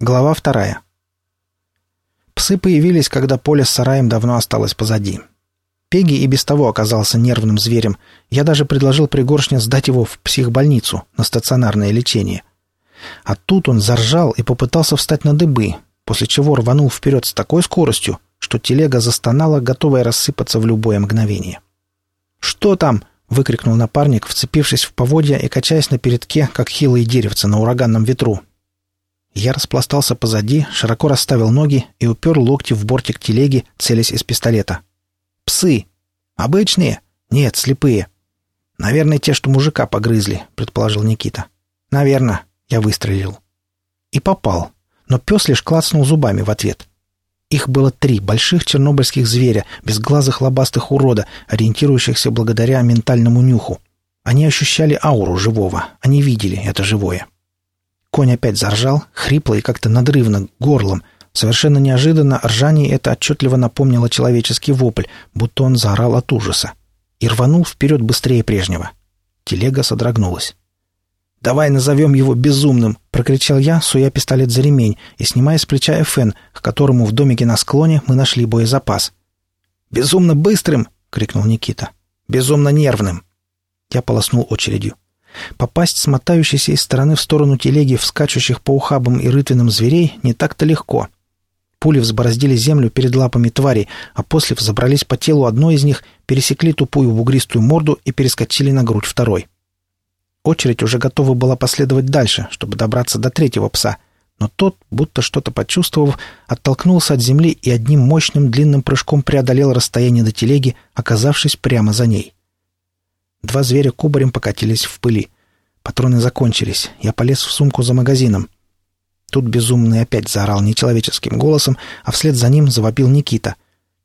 Глава вторая. Псы появились, когда поле с сараем давно осталось позади. Пеги и без того оказался нервным зверем. Я даже предложил пригоршне сдать его в психбольницу на стационарное лечение. А тут он заржал и попытался встать на дыбы, после чего рванул вперед с такой скоростью, что телега застонала, готовая рассыпаться в любое мгновение. «Что там?» — выкрикнул напарник, вцепившись в поводья и качаясь на передке, как хилые деревца на ураганном ветру. Я распластался позади, широко расставил ноги и упер локти в бортик телеги, целясь из пистолета. «Псы! Обычные? Нет, слепые. Наверное, те, что мужика погрызли», — предположил Никита. «Наверное», — я выстрелил. И попал, но пес лишь клацнул зубами в ответ. Их было три больших чернобыльских зверя, безглазых лобастых урода, ориентирующихся благодаря ментальному нюху. Они ощущали ауру живого, они видели это живое. Конь опять заржал, хрипло и как-то надрывно, горлом. Совершенно неожиданно ржание это отчетливо напомнило человеческий вопль, будто он заорал от ужаса. И рванул вперед быстрее прежнего. Телега содрогнулась. «Давай назовем его безумным!» — прокричал я, суя пистолет за ремень и снимая с плеча ФН, к которому в домике на склоне мы нашли боезапас. «Безумно быстрым!» — крикнул Никита. «Безумно нервным!» Я полоснул очередью. Попасть с мотающейся из стороны в сторону телеги вскачущих по ухабам и рытвинам зверей не так-то легко. Пули взбороздили землю перед лапами твари, а после взобрались по телу одной из них, пересекли тупую бугристую морду и перескочили на грудь второй. Очередь уже готова была последовать дальше, чтобы добраться до третьего пса, но тот, будто что-то почувствовав, оттолкнулся от земли и одним мощным длинным прыжком преодолел расстояние до телеги, оказавшись прямо за ней. Два зверя кубарем покатились в пыли. Патроны закончились. Я полез в сумку за магазином. Тут безумный опять заорал нечеловеческим голосом, а вслед за ним завопил Никита.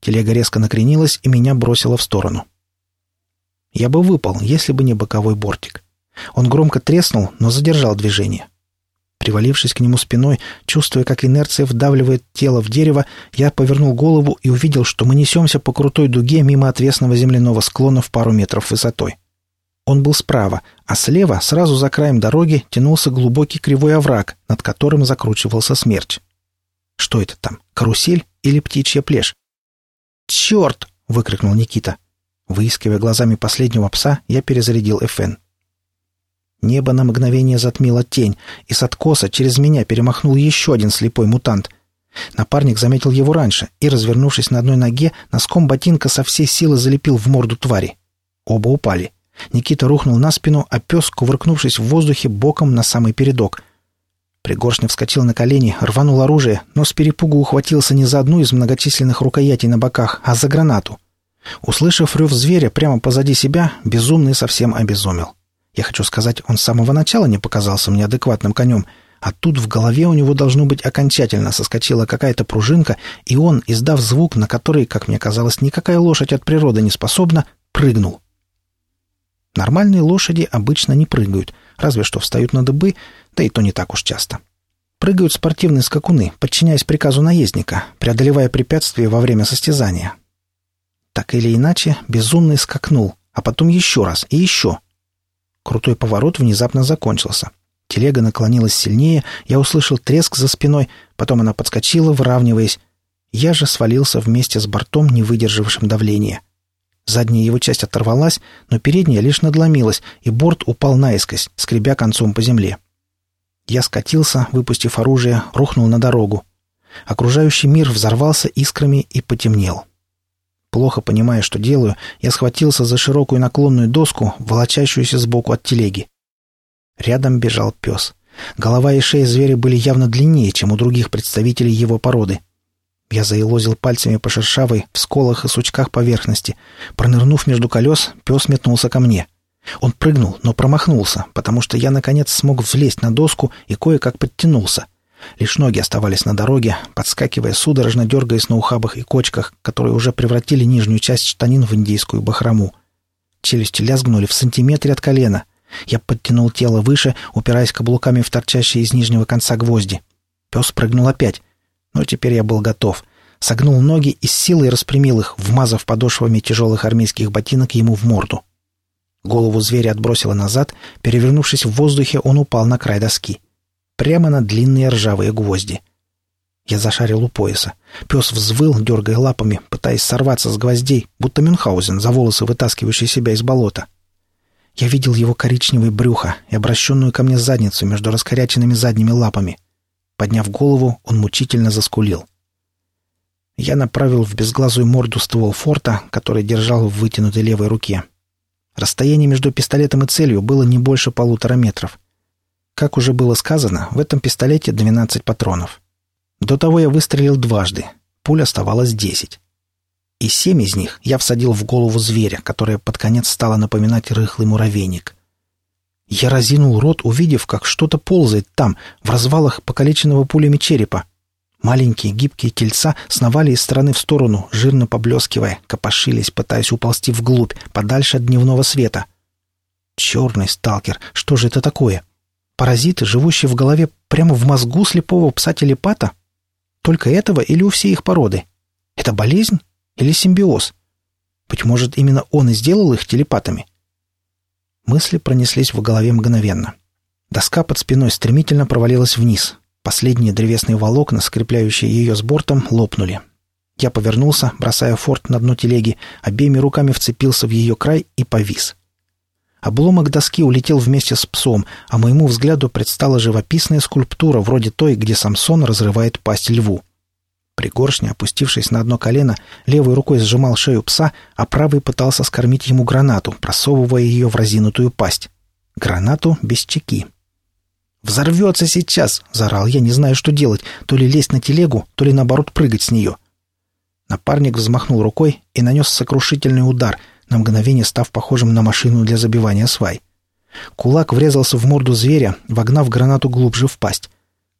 Телега резко накренилась и меня бросила в сторону. Я бы выпал, если бы не боковой бортик. Он громко треснул, но задержал движение. Привалившись к нему спиной, чувствуя, как инерция вдавливает тело в дерево, я повернул голову и увидел, что мы несемся по крутой дуге мимо отвесного земляного склона в пару метров высотой. Он был справа, а слева, сразу за краем дороги, тянулся глубокий кривой овраг, над которым закручивался смерч. Что это там, карусель или птичья плешь? «Черт!» — выкрикнул Никита. Выискивая глазами последнего пса, я перезарядил ФН. Небо на мгновение затмило тень, и с откоса через меня перемахнул еще один слепой мутант. Напарник заметил его раньше и, развернувшись на одной ноге, носком ботинка со всей силы залепил в морду твари. Оба упали. Никита рухнул на спину, а пес, кувыркнувшись в воздухе, боком на самый передок. Пригоршня вскочил на колени, рванул оружие, но с перепугу ухватился не за одну из многочисленных рукоятей на боках, а за гранату. Услышав рев зверя прямо позади себя, безумный совсем обезумел. Я хочу сказать, он с самого начала не показался мне адекватным конем, а тут в голове у него должно быть окончательно соскочила какая-то пружинка, и он, издав звук, на который, как мне казалось, никакая лошадь от природы не способна, прыгнул. Нормальные лошади обычно не прыгают, разве что встают на дыбы, да и то не так уж часто. Прыгают спортивные скакуны, подчиняясь приказу наездника, преодолевая препятствия во время состязания. Так или иначе, безумный скакнул, а потом еще раз и еще. Крутой поворот внезапно закончился. Телега наклонилась сильнее, я услышал треск за спиной, потом она подскочила, выравниваясь. Я же свалился вместе с бортом, не выдержавшим давления. Задняя его часть оторвалась, но передняя лишь надломилась, и борт упал наискось, скребя концом по земле. Я скатился, выпустив оружие, рухнул на дорогу. Окружающий мир взорвался искрами и потемнел. Плохо понимая, что делаю, я схватился за широкую наклонную доску, волочащуюся сбоку от телеги. Рядом бежал пес. Голова и шея зверя были явно длиннее, чем у других представителей его породы — я заелозил пальцами по шершавой, в сколах и сучках поверхности. Пронырнув между колес, пес метнулся ко мне. Он прыгнул, но промахнулся, потому что я, наконец, смог взлезть на доску и кое-как подтянулся. Лишь ноги оставались на дороге, подскакивая, судорожно дергаясь на ухабах и кочках, которые уже превратили нижнюю часть штанин в индийскую бахрому. Челюсти лязгнули в сантиметре от колена. Я подтянул тело выше, упираясь каблуками в торчащие из нижнего конца гвозди. Пес прыгнул опять. Но теперь я был готов. Согнул ноги и с силой распрямил их, вмазав подошвами тяжелых армейских ботинок ему в морду. Голову зверя отбросило назад, перевернувшись в воздухе, он упал на край доски. прямо на длинные ржавые гвозди. Я зашарил у пояса. Пес взвыл, дергая лапами, пытаясь сорваться с гвоздей, будто Мюнхгаузен, за волосы вытаскивающий себя из болота. Я видел его коричневое брюхо и обращенную ко мне задницу между раскоряченными задними лапами. Подняв голову, он мучительно заскулил. Я направил в безглазую морду ствол форта, который держал в вытянутой левой руке. Расстояние между пистолетом и целью было не больше полутора метров. Как уже было сказано, в этом пистолете 12 патронов. До того я выстрелил дважды. Пуль оставалось 10. И семь из них я всадил в голову зверя, которая под конец стала напоминать рыхлый муравейник. Я разинул рот, увидев, как что-то ползает там, в развалах покалеченного пулями черепа. Маленькие гибкие тельца сновали из стороны в сторону, жирно поблескивая, копошились, пытаясь уползти вглубь, подальше от дневного света. Черный сталкер, что же это такое? Паразиты, живущие в голове прямо в мозгу слепого пса-телепата? Только этого или у всей их породы? Это болезнь или симбиоз? Быть может, именно он и сделал их телепатами? Мысли пронеслись в голове мгновенно. Доска под спиной стремительно провалилась вниз, Последние древесные волокна, скрепляющие ее с бортом, лопнули. Я повернулся, бросая форт на дно телеги, обеими руками вцепился в ее край и повис. Обломок доски улетел вместе с псом, а моему взгляду предстала живописная скульптура, вроде той, где Самсон разрывает пасть льву. Пригоршня, опустившись на одно колено, левой рукой сжимал шею пса, а правой пытался скормить ему гранату, просовывая ее в разинутую пасть. Гранату без чеки. «Взорвется сейчас!» — заорал я, не знаю, что делать, то ли лезть на телегу, то ли, наоборот, прыгать с нее. Напарник взмахнул рукой и нанес сокрушительный удар, на мгновение став похожим на машину для забивания свай. Кулак врезался в морду зверя, вогнав гранату глубже в пасть.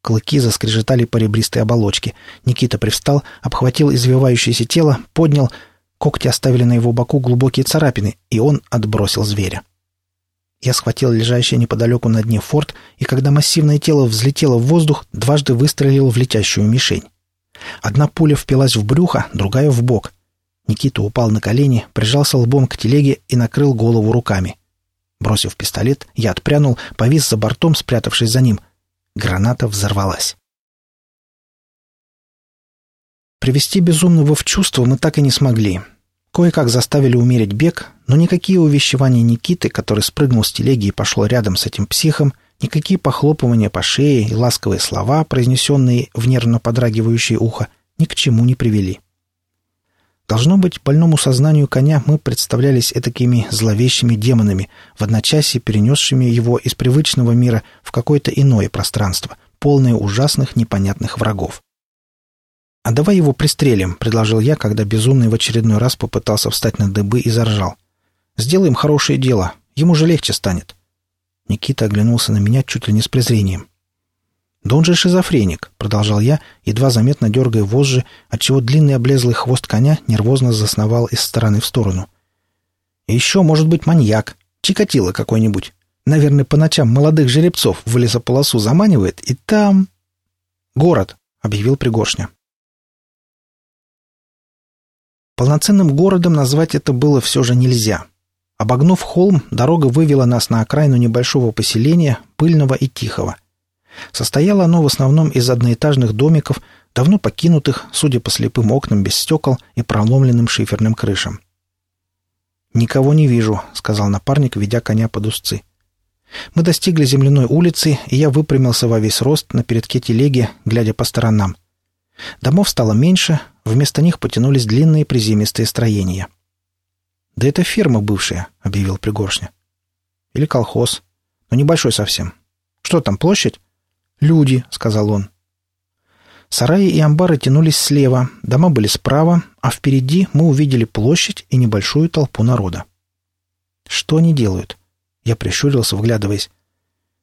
Клыки заскрежетали по ребристой оболочке. Никита привстал, обхватил извивающееся тело, поднял. Когти оставили на его боку глубокие царапины, и он отбросил зверя. Я схватил лежащий неподалеку на дне форт, и когда массивное тело взлетело в воздух, дважды выстрелил в летящую мишень. Одна пуля впилась в брюхо, другая — в бок. Никита упал на колени, прижался лбом к телеге и накрыл голову руками. Бросив пистолет, я отпрянул, повис за бортом, спрятавшись за ним. Граната взорвалась. Привести безумного в чувство мы так и не смогли. Кое-как заставили умерить бег, но никакие увещевания Никиты, который спрыгнул с телеги и пошел рядом с этим психом, никакие похлопывания по шее и ласковые слова, произнесенные в нервно подрагивающее ухо, ни к чему не привели. Должно быть, больному сознанию коня мы представлялись этакими зловещими демонами, в одночасье перенесшими его из привычного мира в какое-то иное пространство, полное ужасных непонятных врагов. «А давай его пристрелим», — предложил я, когда безумный в очередной раз попытался встать на дыбы и заржал. «Сделаем хорошее дело. Ему же легче станет». Никита оглянулся на меня чуть ли не с презрением. «Да он же шизофреник», — продолжал я, едва заметно дергая вожжи, отчего длинный облезлый хвост коня нервозно засновал из стороны в сторону. «И еще, может быть, маньяк. Чикатило какой-нибудь. Наверное, по ночам молодых жеребцов в лесополосу заманивает, и там...» «Город», — объявил Пригоршня. Полноценным городом назвать это было все же нельзя. Обогнув холм, дорога вывела нас на окраину небольшого поселения, пыльного и тихого. Состояло оно в основном из одноэтажных домиков, давно покинутых, судя по слепым окнам без стекол и проломленным шиферным крышам. «Никого не вижу», — сказал напарник, ведя коня под узцы. Мы достигли земляной улицы, и я выпрямился во весь рост на передке телеги, глядя по сторонам. Домов стало меньше, вместо них потянулись длинные приземистые строения. «Да это ферма бывшая», — объявил Пригоршня. «Или колхоз. Но небольшой совсем. Что там, площадь?» «Люди», — сказал он. Сараи и амбары тянулись слева, дома были справа, а впереди мы увидели площадь и небольшую толпу народа. «Что они делают?» Я прищурился, вглядываясь.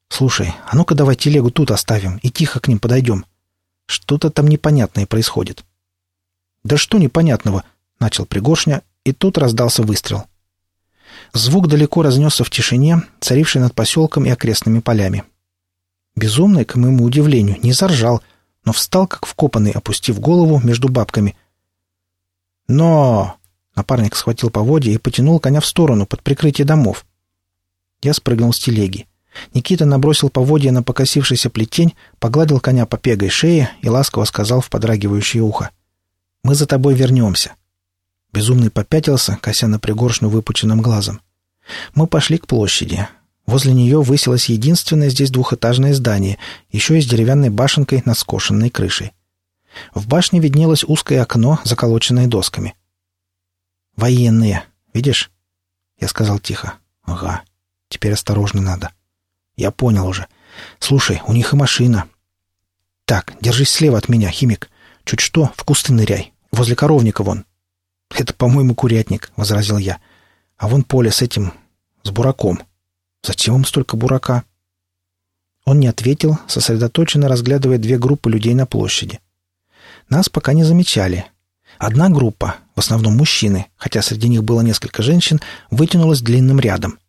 «Слушай, а ну-ка давай телегу тут оставим и тихо к ним подойдем. Что-то там непонятное происходит. «Да что непонятного?» — начал Пригоршня, и тут раздался выстрел. Звук далеко разнесся в тишине, царившей над поселком и окрестными полями. Безумный, к моему удивлению, не заржал, но встал, как вкопанный, опустив голову между бабками. «Но!» — напарник схватил поводья и потянул коня в сторону, под прикрытие домов. Я спрыгнул с телеги. Никита набросил поводья на покосившийся плетень, погладил коня по пегой шее и ласково сказал в подрагивающее ухо. «Мы за тобой вернемся». Безумный попятился, кося на пригоршню выпученным глазом. Мы пошли к площади. Возле нее высилось единственное здесь двухэтажное здание, еще и с деревянной башенкой над скошенной крышей. В башне виднелось узкое окно, заколоченное досками. «Военные. Видишь?» Я сказал тихо. «Ага. Теперь осторожно надо». «Я понял уже. Слушай, у них и машина». «Так, держись слева от меня, химик. Чуть что, в кусты ныряй. Возле коровника вон». «Это, по-моему, курятник», — возразил я. «А вон поле с этим... с бураком. Зачем им столько бурака?» Он не ответил, сосредоточенно разглядывая две группы людей на площади. Нас пока не замечали. Одна группа, в основном мужчины, хотя среди них было несколько женщин, вытянулась длинным рядом.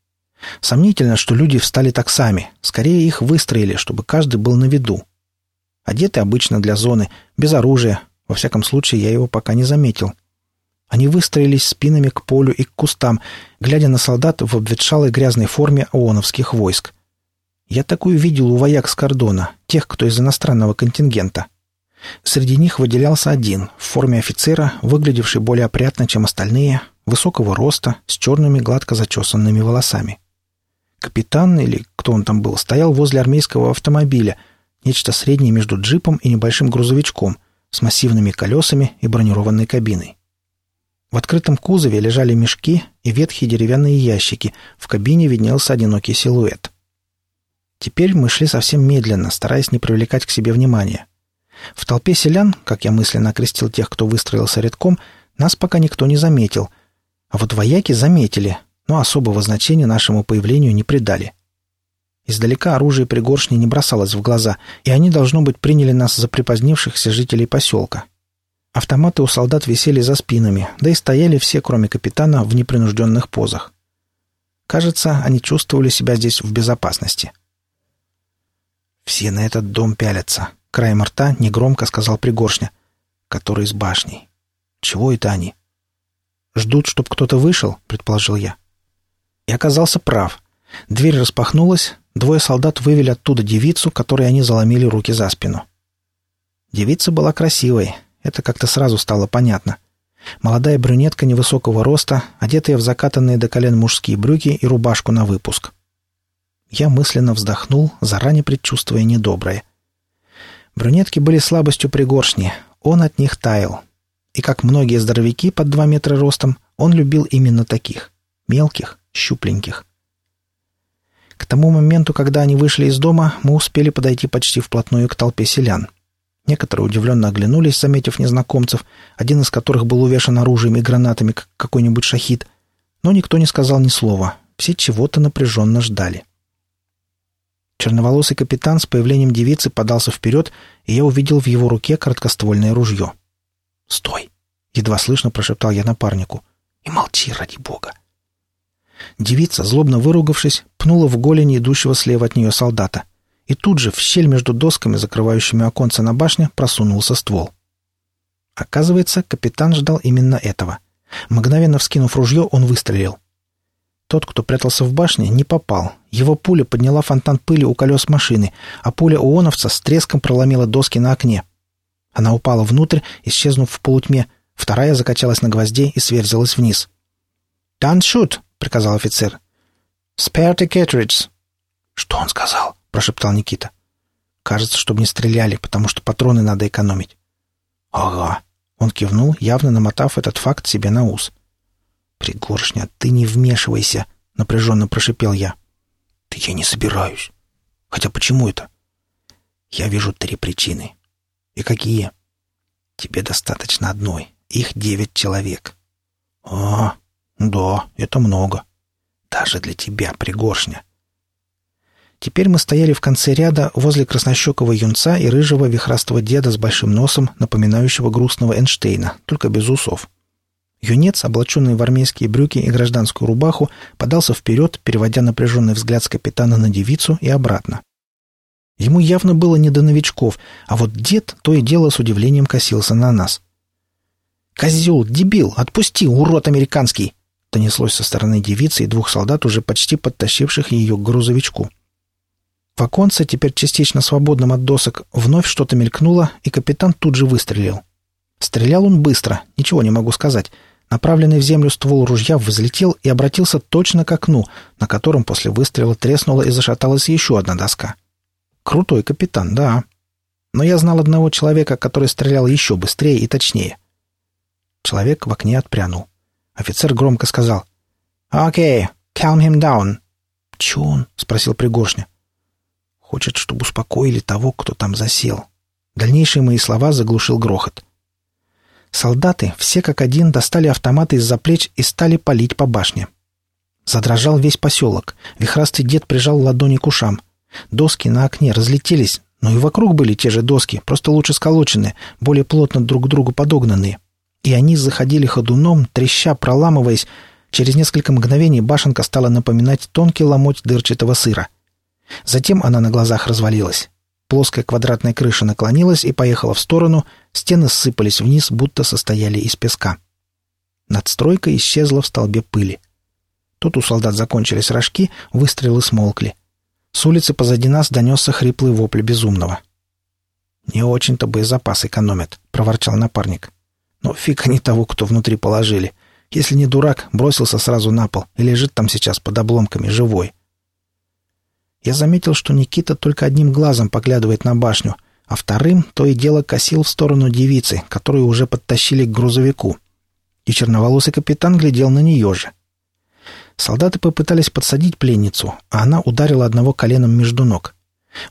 Сомнительно, что люди встали так сами. Скорее их выстроили, чтобы каждый был на виду. Одеты обычно для зоны, без оружия. Во всяком случае, я его пока не заметил. Они выстроились спинами к полю и к кустам, глядя на солдат в обветшалой грязной форме ООНовских войск. Я такую видел у вояк с кордона, тех, кто из иностранного контингента. Среди них выделялся один, в форме офицера, выглядевший более опрятно, чем остальные, высокого роста, с черными гладко зачесанными волосами. Капитан, или кто он там был, стоял возле армейского автомобиля, нечто среднее между джипом и небольшим грузовичком, с массивными колесами и бронированной кабиной. В открытом кузове лежали мешки и ветхие деревянные ящики, в кабине виднелся одинокий силуэт. Теперь мы шли совсем медленно, стараясь не привлекать к себе внимания. В толпе селян, как я мысленно окрестил тех, кто выстроился рядком, нас пока никто не заметил. А вот вояки заметили, но особого значения нашему появлению не придали. Издалека оружие пригоршни не бросалось в глаза, и они, должно быть, приняли нас за припозднившихся жителей поселка. Автоматы у солдат висели за спинами, да и стояли все, кроме капитана, в непринужденных позах. Кажется, они чувствовали себя здесь в безопасности. «Все на этот дом пялятся», — краем рта негромко сказал Пригоршня, который с башней. «Чего это они?» «Ждут, чтоб кто-то вышел», — предположил я. И оказался прав. Дверь распахнулась, двое солдат вывели оттуда девицу, которой они заломили руки за спину. Девица была красивой, это как-то сразу стало понятно. Молодая брюнетка невысокого роста, одетая в закатанные до колен мужские брюки и рубашку на выпуск. Я мысленно вздохнул, заранее предчувствуя недоброе. Брюнетки были слабостью пригоршни, он от них таял. И как многие здоровяки под два метра ростом, он любил именно таких. Мелких, щупленьких. К тому моменту, когда они вышли из дома, мы успели подойти почти вплотную к толпе селян. Некоторые удивленно оглянулись, заметив незнакомцев, один из которых был увешан оружием и гранатами, как какой-нибудь шахид. Но никто не сказал ни слова. Все чего-то напряженно ждали. Черноволосый капитан с появлением девицы подался вперед, и я увидел в его руке короткоствольное ружье. «Стой!» — едва слышно прошептал я напарнику. «И молчи, ради бога!» Девица, злобно выругавшись, пнула в голень идущего слева от нее солдата. И тут же в щель между досками, закрывающими оконце на башне, просунулся ствол. Оказывается, капитан ждал именно этого. Мгновенно вскинув ружье, он выстрелил. Тот, кто прятался в башне, не попал. Его пуля подняла фонтан пыли у колес машины, а пуля уоновца с треском проломила доски на окне. Она упала внутрь, исчезнув в полутьме. Вторая закачалась на гвозде и сверзилась вниз. «Таншут!» — приказал офицер. «Spare the cartridge!» «Что он сказал?» — прошептал Никита. «Кажется, чтобы не стреляли, потому что патроны надо экономить». «Ага», — он кивнул, явно намотав этот факт себе на ус. «Пригоршня, ты не вмешивайся!» — напряженно прошипел я. «Да я не собираюсь. Хотя почему это?» «Я вижу три причины. И какие?» «Тебе достаточно одной. Их девять человек». «А, да, это много. Даже для тебя, Пригоршня. Теперь мы стояли в конце ряда возле краснощекого юнца и рыжего вихрастого деда с большим носом, напоминающего грустного Эйнштейна, только без усов. Юнец, облаченный в армейские брюки и гражданскую рубаху, подался вперед, переводя напряженный взгляд с капитана на девицу и обратно. Ему явно было не до новичков, а вот дед то и дело с удивлением косился на нас. «Козел, дебил, отпусти, урод американский!» донеслось со стороны девицы и двух солдат, уже почти подтащивших ее к грузовичку. В оконце, теперь частично свободном от досок, вновь что-то мелькнуло, и капитан тут же выстрелил. Стрелял он быстро, ничего не могу сказать. Направленный в землю ствол ружья взлетел и обратился точно к окну, на котором после выстрела треснула и зашаталась еще одна доска. Крутой капитан, да. Но я знал одного человека, который стрелял еще быстрее и точнее. Человек в окне отпрянул. Офицер громко сказал. «Окей, calm him down». «Че он?» — спросил Пригоршня. «Хочет, чтобы успокоили того, кто там засел». Дальнейшие мои слова заглушил грохот. Солдаты, все как один, достали автоматы из-за плеч и стали палить по башне. Задрожал весь поселок. Вихрастый дед прижал ладони к ушам. Доски на окне разлетелись, но и вокруг были те же доски, просто лучше сколоченные, более плотно друг к другу подогнанные. И они заходили ходуном, треща, проламываясь, Через несколько мгновений башенка стала напоминать тонкий ломоть дырчатого сыра. Затем она на глазах развалилась. Плоская квадратная крыша наклонилась и поехала в сторону, стены ссыпались вниз, будто состояли из песка. Надстройка исчезла в столбе пыли. Тут у солдат закончились рожки, выстрелы смолкли. С улицы позади нас донесся хриплый вопль безумного. «Не очень-то боезапас экономят», — проворчал напарник. «Но фиг они того, кто внутри положили. Если не дурак, бросился сразу на пол и лежит там сейчас под обломками, живой. Я заметил, что Никита только одним глазом поглядывает на башню, а вторым то и дело косил в сторону девицы, которую уже подтащили к грузовику. И черноволосый капитан глядел на нее же. Солдаты попытались подсадить пленницу, а она ударила одного коленом между ног.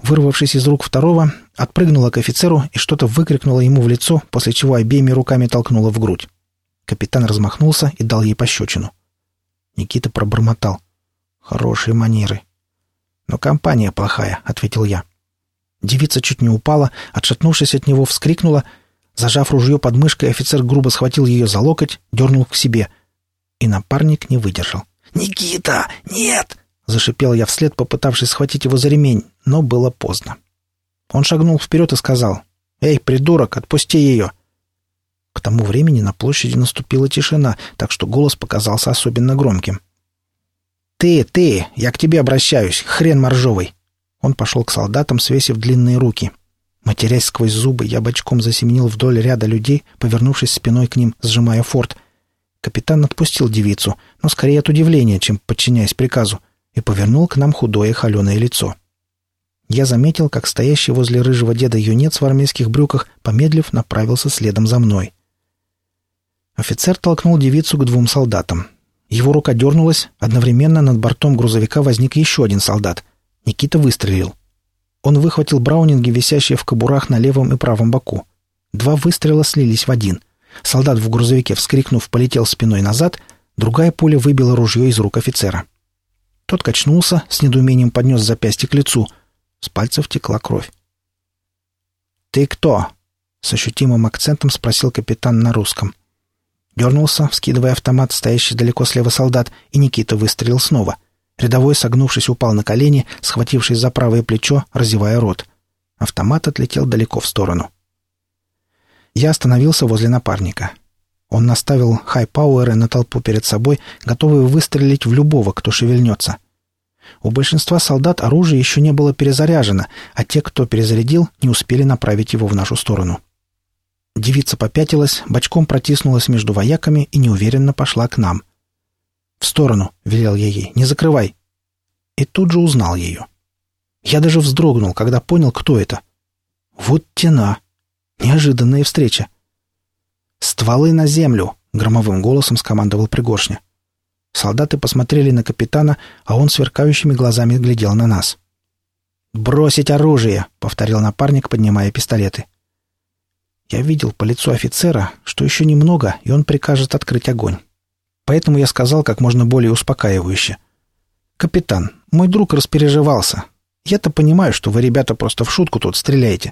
Вырвавшись из рук второго, отпрыгнула к офицеру и что-то выкрикнула ему в лицо, после чего обеими руками толкнула в грудь. Капитан размахнулся и дал ей пощечину. Никита пробормотал. «Хорошие манеры». «Но компания плохая», — ответил я. Девица чуть не упала, отшатнувшись от него, вскрикнула. Зажав ружье под мышкой, офицер грубо схватил ее за локоть, дернул к себе. И напарник не выдержал. «Никита! Нет!» — зашипел я вслед, попытавшись схватить его за ремень, но было поздно. Он шагнул вперед и сказал. «Эй, придурок, отпусти ее!» К тому времени на площади наступила тишина, так что голос показался особенно громким. «Ты, ты! Я к тебе обращаюсь! Хрен моржовый!» Он пошел к солдатам, свесив длинные руки. Матерясь сквозь зубы, я бочком засеменил вдоль ряда людей, повернувшись спиной к ним, сжимая форт. Капитан отпустил девицу, но скорее от удивления, чем подчиняясь приказу, и повернул к нам худое холеное лицо. Я заметил, как стоящий возле рыжего деда юнец в армейских брюках, помедлив, направился следом за мной. Офицер толкнул девицу к двум солдатам. Его рука дернулась, одновременно над бортом грузовика возник еще один солдат. Никита выстрелил. Он выхватил браунинги, висящие в кобурах на левом и правом боку. Два выстрела слились в один. Солдат в грузовике, вскрикнув, полетел спиной назад, другая пуля выбила ружье из рук офицера. Тот качнулся, с недоумением поднес запястье к лицу. С пальцев текла кровь. «Ты кто?» — с ощутимым акцентом спросил капитан на русском. Дернулся, вскидывая автомат, стоящий далеко слева солдат, и Никита выстрелил снова. Рядовой, согнувшись, упал на колени, схватившись за правое плечо, разевая рот. Автомат отлетел далеко в сторону. Я остановился возле напарника. Он наставил хай-пауэры на толпу перед собой, готовые выстрелить в любого, кто шевельнется. У большинства солдат оружие еще не было перезаряжено, а те, кто перезарядил, не успели направить его в нашу сторону. Девица попятилась, бочком протиснулась между вояками и неуверенно пошла к нам. «В сторону!» — велел я ей. «Не закрывай!» И тут же узнал ее. Я даже вздрогнул, когда понял, кто это. Вот тена! Неожиданная встреча. «Стволы на землю!» — громовым голосом скомандовал Пригоршня. Солдаты посмотрели на капитана, а он сверкающими глазами глядел на нас. «Бросить оружие!» — повторил напарник, поднимая пистолеты. Я видел по лицу офицера, что еще немного, и он прикажет открыть огонь. Поэтому я сказал как можно более успокаивающе. «Капитан, мой друг распереживался. Я-то понимаю, что вы, ребята, просто в шутку тут стреляете.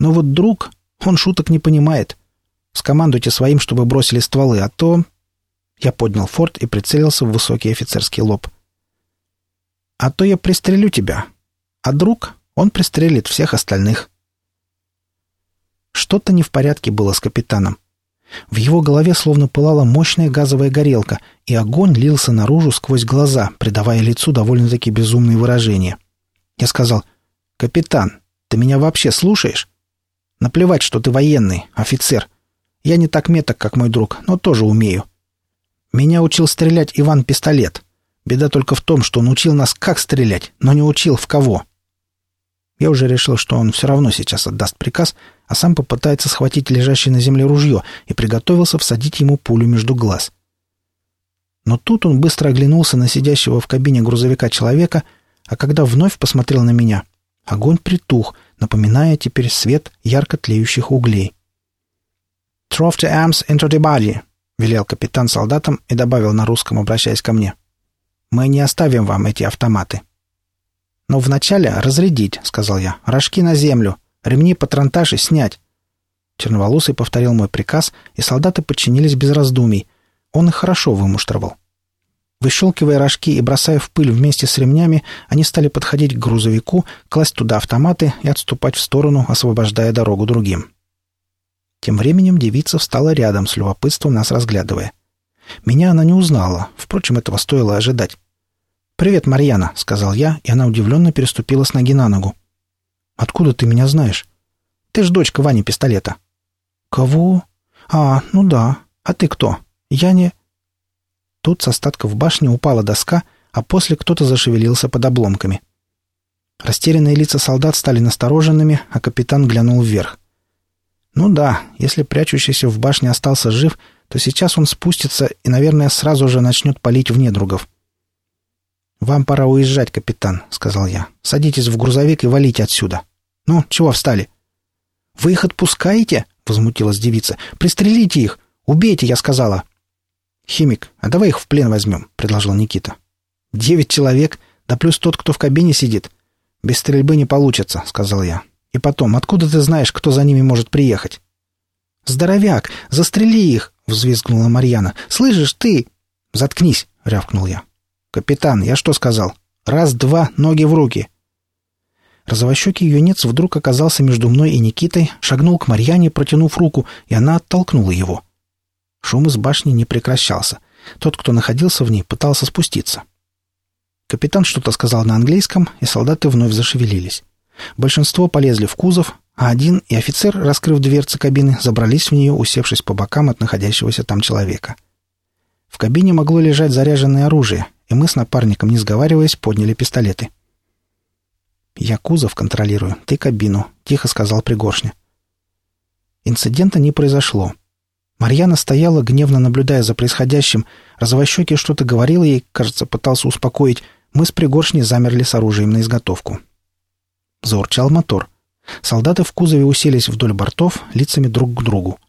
Но вот друг, он шуток не понимает. Скомандуйте своим, чтобы бросили стволы, а то...» Я поднял форт и прицелился в высокий офицерский лоб. «А то я пристрелю тебя. А друг, он пристрелит всех остальных». Что-то не в порядке было с капитаном. В его голове словно пылала мощная газовая горелка, и огонь лился наружу сквозь глаза, придавая лицу довольно-таки безумные выражения. Я сказал, «Капитан, ты меня вообще слушаешь? Наплевать, что ты военный, офицер. Я не так меток, как мой друг, но тоже умею. Меня учил стрелять Иван Пистолет. Беда только в том, что он учил нас, как стрелять, но не учил в кого. Я уже решил, что он все равно сейчас отдаст приказ, а сам попытается схватить лежащее на земле ружье и приготовился всадить ему пулю между глаз. Но тут он быстро оглянулся на сидящего в кабине грузовика человека, а когда вновь посмотрел на меня, огонь притух, напоминая теперь свет ярко тлеющих углей. «Throw the arms into the body», — велел капитан солдатам и добавил на русском, обращаясь ко мне. «Мы не оставим вам эти автоматы». «Но вначале разрядить», — сказал я. «Рожки на землю. Ремни патронташи снять». Черноволосый повторил мой приказ, и солдаты подчинились без раздумий. Он их хорошо вымуштровал. Выщелкивая рожки и бросая в пыль вместе с ремнями, они стали подходить к грузовику, класть туда автоматы и отступать в сторону, освобождая дорогу другим. Тем временем девица встала рядом, с любопытством нас разглядывая. Меня она не узнала, впрочем, этого стоило ожидать. «Привет, Марьяна», — сказал я, и она удивленно переступила с ноги на ногу. «Откуда ты меня знаешь?» «Ты ж дочка Вани Пистолета». «Кого?» «А, ну да. А ты кто? Я не...» Тут с остатков башни упала доска, а после кто-то зашевелился под обломками. Растерянные лица солдат стали настороженными, а капитан глянул вверх. Ну да, если прячущийся в башне остался жив, то сейчас он спустится и, наверное, сразу же начнет палить в недругов. «Вам пора уезжать, капитан», — сказал я. «Садитесь в грузовик и валите отсюда». «Ну, чего встали?» «Вы их отпускаете?» — возмутилась девица. «Пристрелите их! Убейте, я сказала!» «Химик, а давай их в плен возьмем», — предложил Никита. «Девять человек, да плюс тот, кто в кабине сидит. Без стрельбы не получится», — сказал я. «И потом, откуда ты знаешь, кто за ними может приехать?» «Здоровяк, застрели их!» — взвизгнула Марьяна. «Слышишь, ты...» «Заткнись!» — рявкнул я. «Капитан, я что сказал? Раз, два, ноги в руки!» Розовощекий юнец вдруг оказался между мной и Никитой, шагнул к Марьяне, протянув руку, и она оттолкнула его. Шум из башни не прекращался. Тот, кто находился в ней, пытался спуститься. Капитан что-то сказал на английском, и солдаты вновь зашевелились. Большинство полезли в кузов, а один и офицер, раскрыв дверцы кабины, забрались в нее, усевшись по бокам от находящегося там человека. В кабине могло лежать заряженное оружие, и мы с напарником, не сговариваясь, подняли пистолеты. «Я кузов контролирую, ты кабину», — тихо сказал Пригоршня. Инцидента не произошло. Марьяна стояла, гневно наблюдая за происходящим. Розовощекий что-то говорил ей, кажется, пытался успокоить. Мы с Пригоршней замерли с оружием на изготовку. Заурчал мотор. Солдаты в кузове уселись вдоль бортов, лицами друг к другу.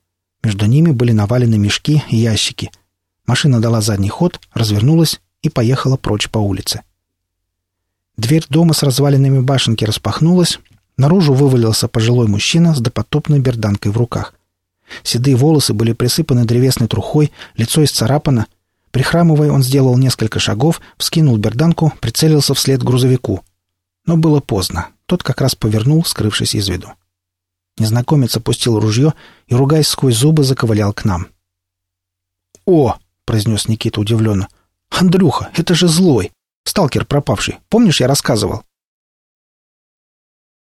Между ними были навалены мешки и ящики. Машина дала задний ход, развернулась и поехала прочь по улице. Дверь дома с развалинами башенки распахнулась, наружу вывалился пожилой мужчина с допотопной берданкой в руках. Седые волосы были присыпаны древесной трухой, лицо исцарапано. Прихрамывая, он сделал несколько шагов, вскинул берданку, прицелился вслед грузовику. Но было поздно. Тот как раз повернул, скрывшись из виду. Незнакомец опустил ружье и, ругаясь сквозь зубы, заковылял к нам. «О!» — произнес Никита удивленно. «Андрюха, это же злой! Сталкер пропавший. Помнишь, я рассказывал?»